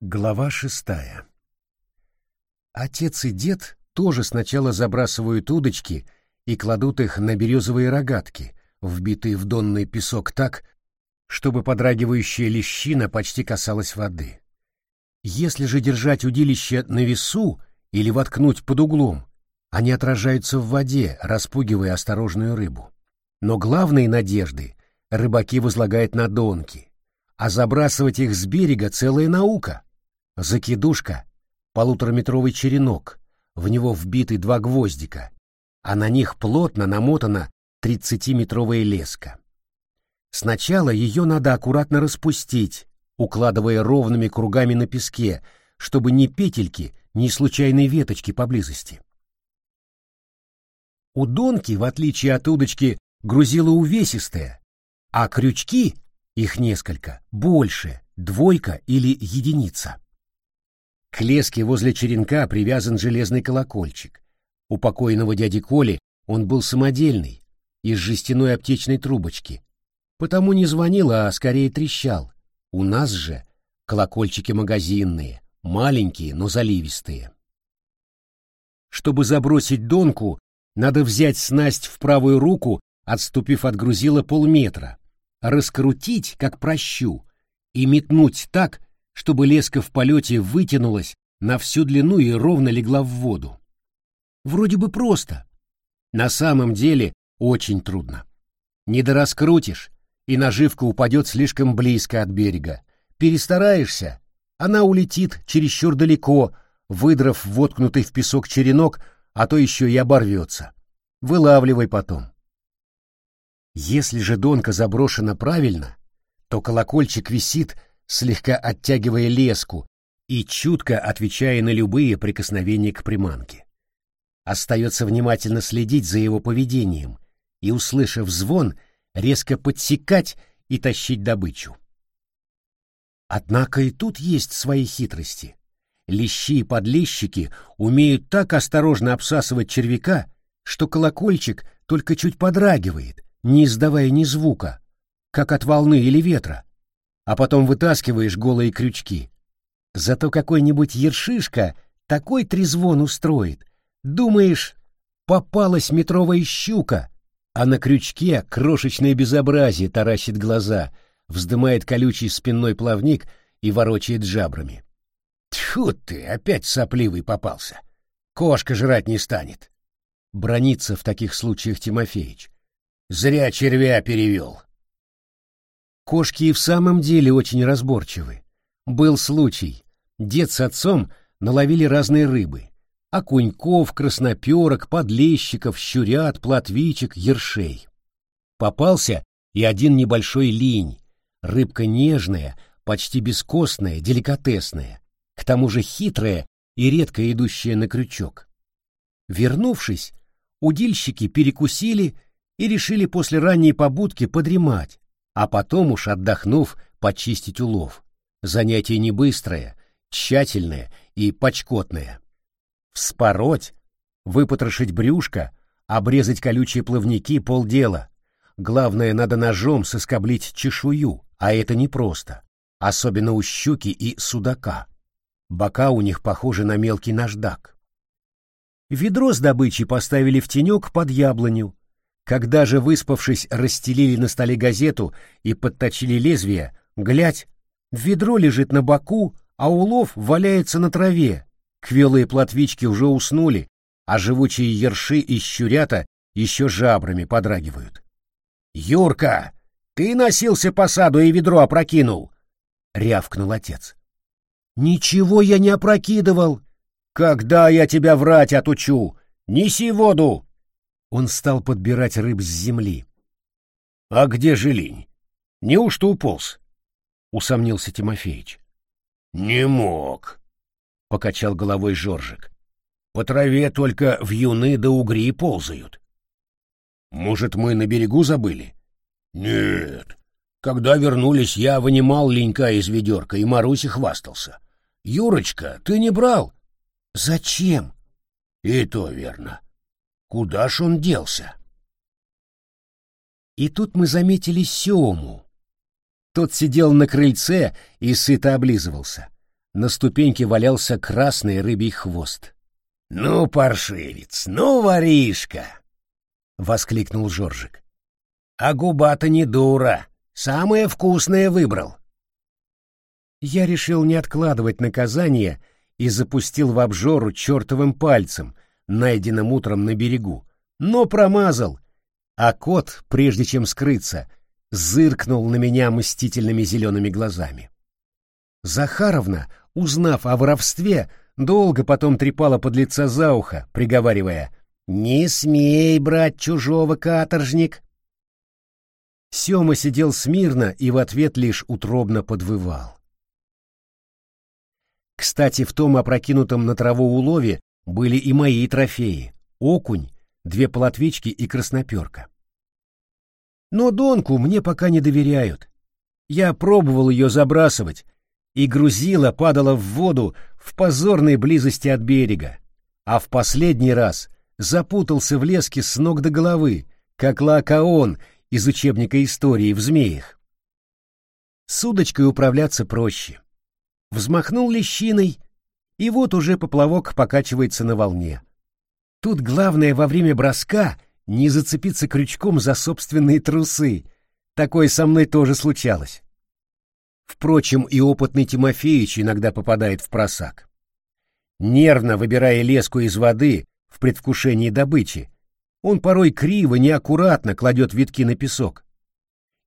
Глава шестая Отец и дед тоже сначала забрасывают удочки и кладут их на березовые рогатки, вбитые в донный песок так, чтобы подрагивающая лещина почти касалась воды. Если же держать удилище на весу или воткнуть под углом, они отражаются в воде, распугивая осторожную рыбу. Но главные надежды рыбаки возлагают на донки, а забрасывать их с берега целая наука. Закидушка — полутораметровый черенок, в него вбиты два гвоздика, а на них плотно намотана тридцатиметровая леска. Сначала ее надо аккуратно распустить, укладывая ровными кругами на песке, чтобы ни петельки, ни случайной веточки поблизости. У донки, в отличие от удочки, грузило увесистое, а крючки, их несколько, больше, двойка или единица. К леске возле черенка привязан железный колокольчик. У покойного дяди Коли он был самодельный, из жестяной аптечной трубочки. Потому не звонил, а скорее трещал. У нас же колокольчики магазинные, маленькие, но заливистые. Чтобы забросить донку, надо взять снасть в правую руку, отступив от грузила полметра, раскрутить, как прощу, и метнуть так, чтобы леска в полете вытянулась на всю длину и ровно легла в воду. Вроде бы просто. На самом деле очень трудно. Не дораскрутишь, и наживка упадет слишком близко от берега. Перестараешься, она улетит чересчур далеко, выдрав воткнутый в песок черенок, а то еще и оборвется. Вылавливай потом. Если же донка заброшена правильно, то колокольчик висит слегка оттягивая леску и чутко отвечая на любые прикосновения к приманке. Остается внимательно следить за его поведением и, услышав звон, резко подсекать и тащить добычу. Однако и тут есть свои хитрости. Лещи и подлещики умеют так осторожно обсасывать червяка, что колокольчик только чуть подрагивает, не издавая ни звука, как от волны или ветра, а потом вытаскиваешь голые крючки. Зато какой-нибудь ершишка такой трезвон устроит. Думаешь, попалась метровая щука, а на крючке крошечное безобразие таращит глаза, вздымает колючий спинной плавник и ворочает жабрами. Тьфу ты, опять сопливый попался. Кошка жрать не станет. Бронится в таких случаях Тимофеич. Зря червя перевел. Кошки и в самом деле очень разборчивы. Был случай. Дед с отцом наловили разные рыбы. Окуньков, красноперок, подлещиков, щурят, плотвичек, ершей. Попался и один небольшой линь. Рыбка нежная, почти бескостная, деликатесная. К тому же хитрая и редко идущая на крючок. Вернувшись, удильщики перекусили и решили после ранней побудки подремать, а потом уж отдохнув, почистить улов. Занятие не быстрое, тщательное и почкотное. Вспороть, выпотрошить брюшко, обрезать колючие плавники — полдела. Главное, надо ножом соскоблить чешую, а это непросто, особенно у щуки и судака. Бока у них похожи на мелкий наждак. Ведро с добычей поставили в тенек под яблоню, когда же, выспавшись, расстелили на столе газету и подточили лезвие, глядь, ведро лежит на боку, а улов валяется на траве. Квелые плотвички уже уснули, а живучие ерши и щурята еще жабрами подрагивают. «Юрка, ты носился по саду и ведро опрокинул!» — рявкнул отец. «Ничего я не опрокидывал!» «Когда я тебя врать отучу? Неси воду!» Он стал подбирать рыб с земли. — А где же линь? Неужто уполз? — усомнился Тимофеич. — Не мог, — покачал головой Жоржик. — По траве только вьюны да угри ползают. — Может, мы на берегу забыли? — Нет. Когда вернулись, я вынимал ленька из ведерка, и Маруси хвастался. — Юрочка, ты не брал? — Зачем? — И то верно. Куда ж он делся? И тут мы заметили Сему. Тот сидел на крыльце и сыто облизывался. На ступеньке валялся красный рыбий хвост. «Ну, паршивец, ну, воришка!» — воскликнул Жоржик. «А губа-то не дура, самое вкусное выбрал». Я решил не откладывать наказание и запустил в обжору чертовым пальцем, найденным утром на берегу, но промазал, а кот, прежде чем скрыться, зыркнул на меня мстительными зелеными глазами. Захаровна, узнав о воровстве, долго потом трепала под лица за ухо, приговаривая «Не смей брать чужого, каторжник!» Сема сидел смирно и в ответ лишь утробно подвывал. Кстати, в том опрокинутом на траву улове были и мои трофеи — окунь, две полотвички и красноперка. Но Донку мне пока не доверяют. Я пробовал ее забрасывать, и грузила падала в воду в позорной близости от берега, а в последний раз запутался в леске с ног до головы, как Лаокаон из учебника истории в змеях. С удочкой управляться проще. Взмахнул лещиной, и вот уже поплавок покачивается на волне. Тут главное во время броска не зацепиться крючком за собственные трусы. Такое со мной тоже случалось. Впрочем, и опытный Тимофеич иногда попадает в просак. Нервно выбирая леску из воды в предвкушении добычи, он порой криво, неаккуратно кладет витки на песок.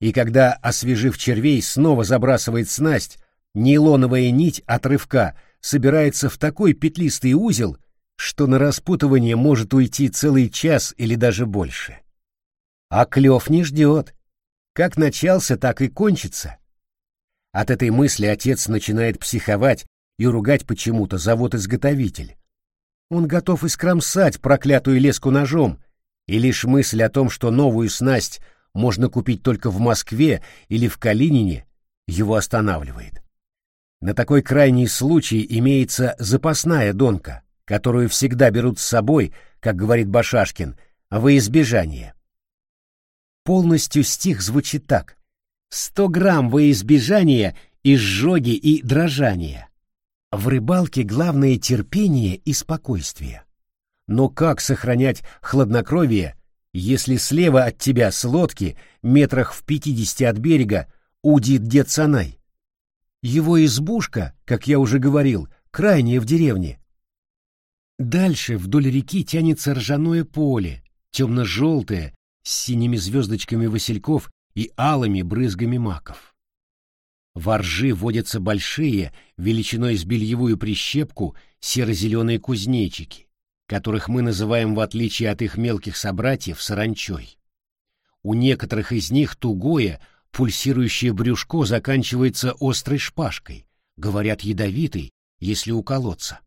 И когда, освежив червей, снова забрасывает снасть, нейлоновая нить от рывка собирается в такой петлистый узел, что на распутывание может уйти целый час или даже больше. А клев не ждет. Как начался, так и кончится. От этой мысли отец начинает психовать и ругать почему-то завод-изготовитель. Он готов искромсать проклятую леску ножом, и лишь мысль о том, что новую снасть можно купить только в Москве или в Калинине, его останавливает. На такой крайний случай имеется запасная донка, которую всегда берут с собой, как говорит Башашкин, во избежание. Полностью стих звучит так. «Сто грамм во избежание изжоги и дрожания». В рыбалке главное терпение и спокойствие. Но как сохранять хладнокровие, если слева от тебя с лодки, метрах в пятидесяти от берега, удит дед Санай? Его избушка, как я уже говорил, крайняя в деревне, Дальше вдоль реки тянется ржаное поле, темно-желтое, с синими звездочками васильков и алыми брызгами маков. Воржи водятся большие, величиной с бельевую прищепку, серо-зеленые кузнечики, которых мы называем, в отличие от их мелких собратьев, саранчой. У некоторых из них тугое, пульсирующее брюшко заканчивается острой шпажкой, говорят, ядовитой, если уколоться.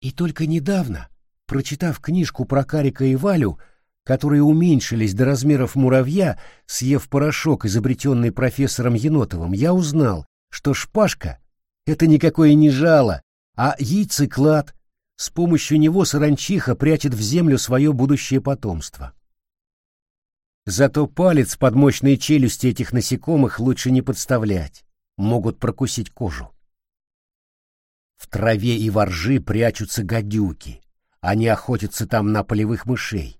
И только недавно, прочитав книжку про Карика и Валю, которые уменьшились до размеров муравья, съев порошок, изобретенный профессором Енотовым, я узнал, что шпажка — это никакое не жало, а яйцеклад. С помощью него саранчиха прячет в землю свое будущее потомство. Зато палец под мощные челюсти этих насекомых лучше не подставлять, могут прокусить кожу. В траве и воржи прячутся гадюки. Они охотятся там на полевых мышей.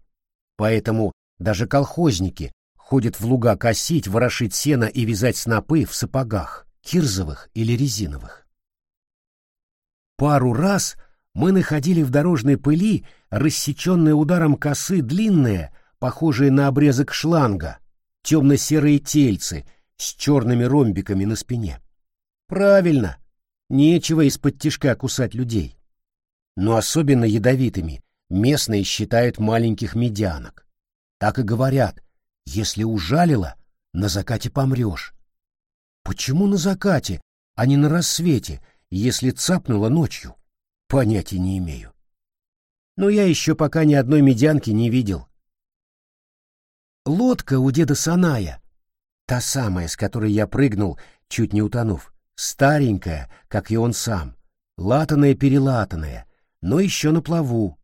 Поэтому даже колхозники ходят в луга косить, ворошить сено и вязать снопы в сапогах, кирзовых или резиновых. Пару раз мы находили в дорожной пыли рассеченное ударом косы длинное, похожее на обрезок шланга, темно-серые тельцы с черными ромбиками на спине. Правильно, Нечего из-под тишка кусать людей. Но особенно ядовитыми местные считают маленьких медянок. Так и говорят, если ужалило, на закате помрешь. Почему на закате, а не на рассвете, если цапнуло ночью? Понятия не имею. Но я еще пока ни одной медянки не видел. Лодка у деда Саная, та самая, с которой я прыгнул, чуть не утонув, старенькая, как и он сам, латаная-перелатанная, но еще на плаву.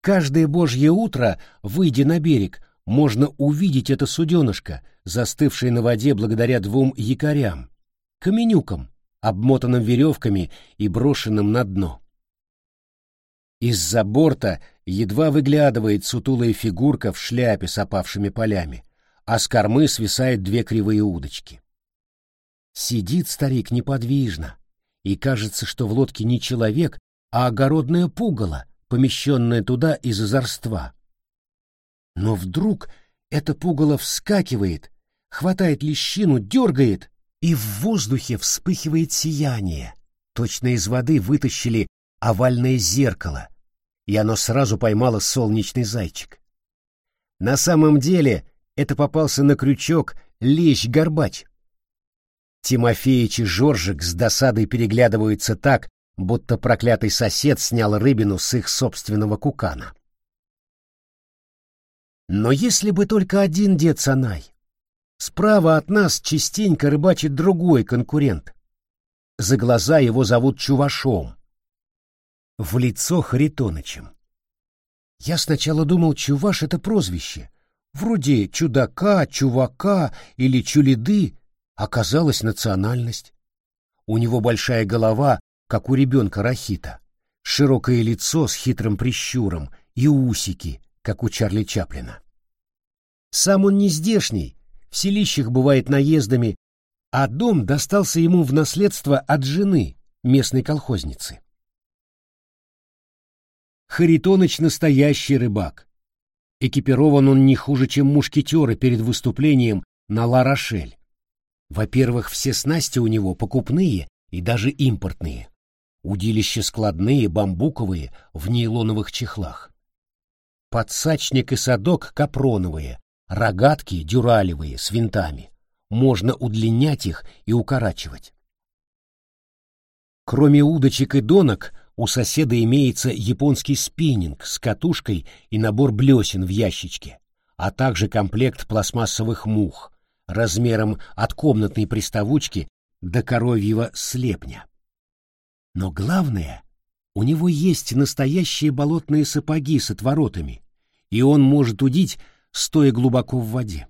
Каждое божье утро, выйдя на берег, можно увидеть это суденышко, застывшее на воде благодаря двум якорям, каменюкам, обмотанном веревками и брошенном на дно. Из-за борта едва выглядывает сутулая фигурка в шляпе с опавшими полями, а с кормы свисают две кривые удочки. Сидит старик неподвижно, и кажется, что в лодке не человек, а огородное пугало, помещенное туда из озорства. Но вдруг это пугало вскакивает, хватает лещину, дергает, и в воздухе вспыхивает сияние. Точно из воды вытащили овальное зеркало, и оно сразу поймало солнечный зайчик. На самом деле это попался на крючок лещ-горбач. Тимофеич и Жоржик с досадой переглядываются так, будто проклятый сосед снял рыбину с их собственного кукана. Но если бы только один дед Санай. Справа от нас частенько рыбачит другой конкурент. За глаза его зовут Чувашом. В лицо Харитонычем. Я сначала думал, Чуваш — это прозвище. Вроде чудака, чувака или чулиды. Оказалась национальность. У него большая голова, как у ребенка Рахита, широкое лицо с хитрым прищуром и усики, как у Чарли Чаплина. Сам он не здешний, в селищах бывает наездами, а дом достался ему в наследство от жены, местной колхозницы. Харитоныч настоящий рыбак. Экипирован он не хуже, чем мушкетеры перед выступлением на Ла-Рошель. Во-первых, все снасти у него покупные и даже импортные. Удилища складные, бамбуковые, в нейлоновых чехлах подсачник и садок капроновые, рогатки дюралевые с винтами. Можно удлинять их и укорачивать. Кроме удочек и донок, у соседа имеется японский спиннинг с катушкой и набор блесен в ящичке, а также комплект пластмассовых мух размером от комнатной приставучки до коровьего слепня. Но главное, у него есть настоящие болотные сапоги с отворотами, и он может удить, стоя глубоко в воде.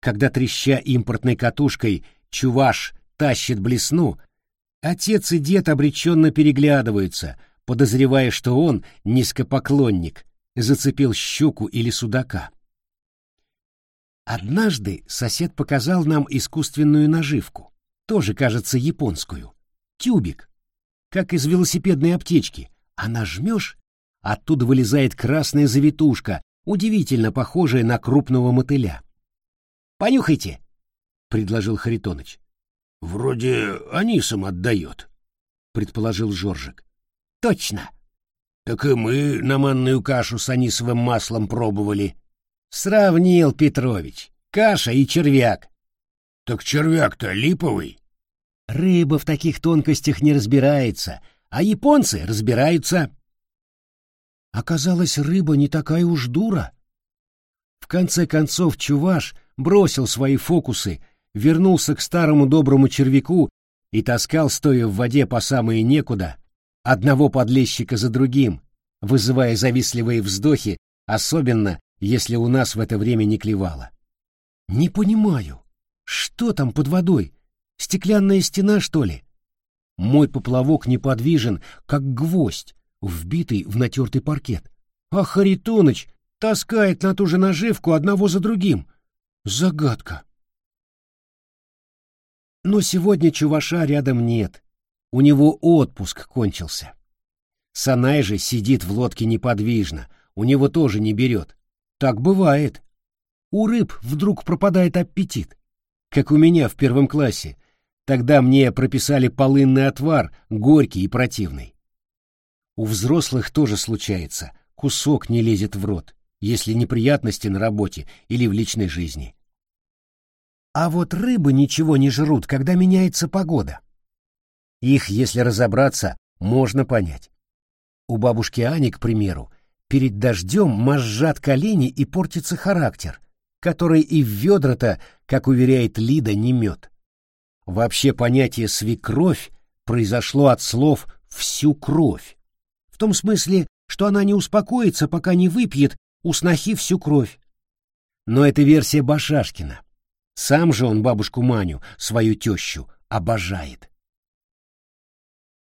Когда треща импортной катушкой чуваш тащит блесну, отец и дед обреченно переглядываются, подозревая, что он, низкопоклонник, зацепил щуку или судака. Однажды сосед показал нам искусственную наживку, тоже, кажется, японскую, тюбик, как из велосипедной аптечки, а нажмешь, Оттуда вылезает красная завитушка, удивительно похожая на крупного мотыля. «Понюхайте!» — предложил Харитоныч. «Вроде анисом отдает», — предположил Жоржик. «Точно!» «Так и мы на манную кашу с анисовым маслом пробовали». «Сравнил, Петрович. Каша и червяк». «Так червяк-то липовый». «Рыба в таких тонкостях не разбирается, а японцы разбираются». Оказалось, рыба не такая уж дура. В конце концов Чуваш бросил свои фокусы, вернулся к старому доброму червяку и таскал, стоя в воде по самые некуда, одного подлещика за другим, вызывая завистливые вздохи, особенно если у нас в это время не клевало. Не понимаю, что там под водой? Стеклянная стена, что ли? Мой поплавок неподвижен, как гвоздь, вбитый в натертый паркет. А Харитоныч таскает на ту же наживку одного за другим. Загадка. Но сегодня Чуваша рядом нет. У него отпуск кончился. Санай же сидит в лодке неподвижно, у него тоже не берет. Так бывает. У рыб вдруг пропадает аппетит. Как у меня в первом классе. Тогда мне прописали полынный отвар, горький и противный. У взрослых тоже случается, кусок не лезет в рот, если неприятности на работе или в личной жизни. А вот рыбы ничего не жрут, когда меняется погода. Их, если разобраться, можно понять. У бабушки Ани, к примеру, перед дождем мозжат колени и портится характер, который и в ведра-то, как уверяет Лида, не мед. Вообще понятие «свекровь» произошло от слов «всю кровь», том смысле, что она не успокоится, пока не выпьет у снохи всю кровь. Но это версия Башашкина. Сам же он бабушку Маню, свою тещу, обожает.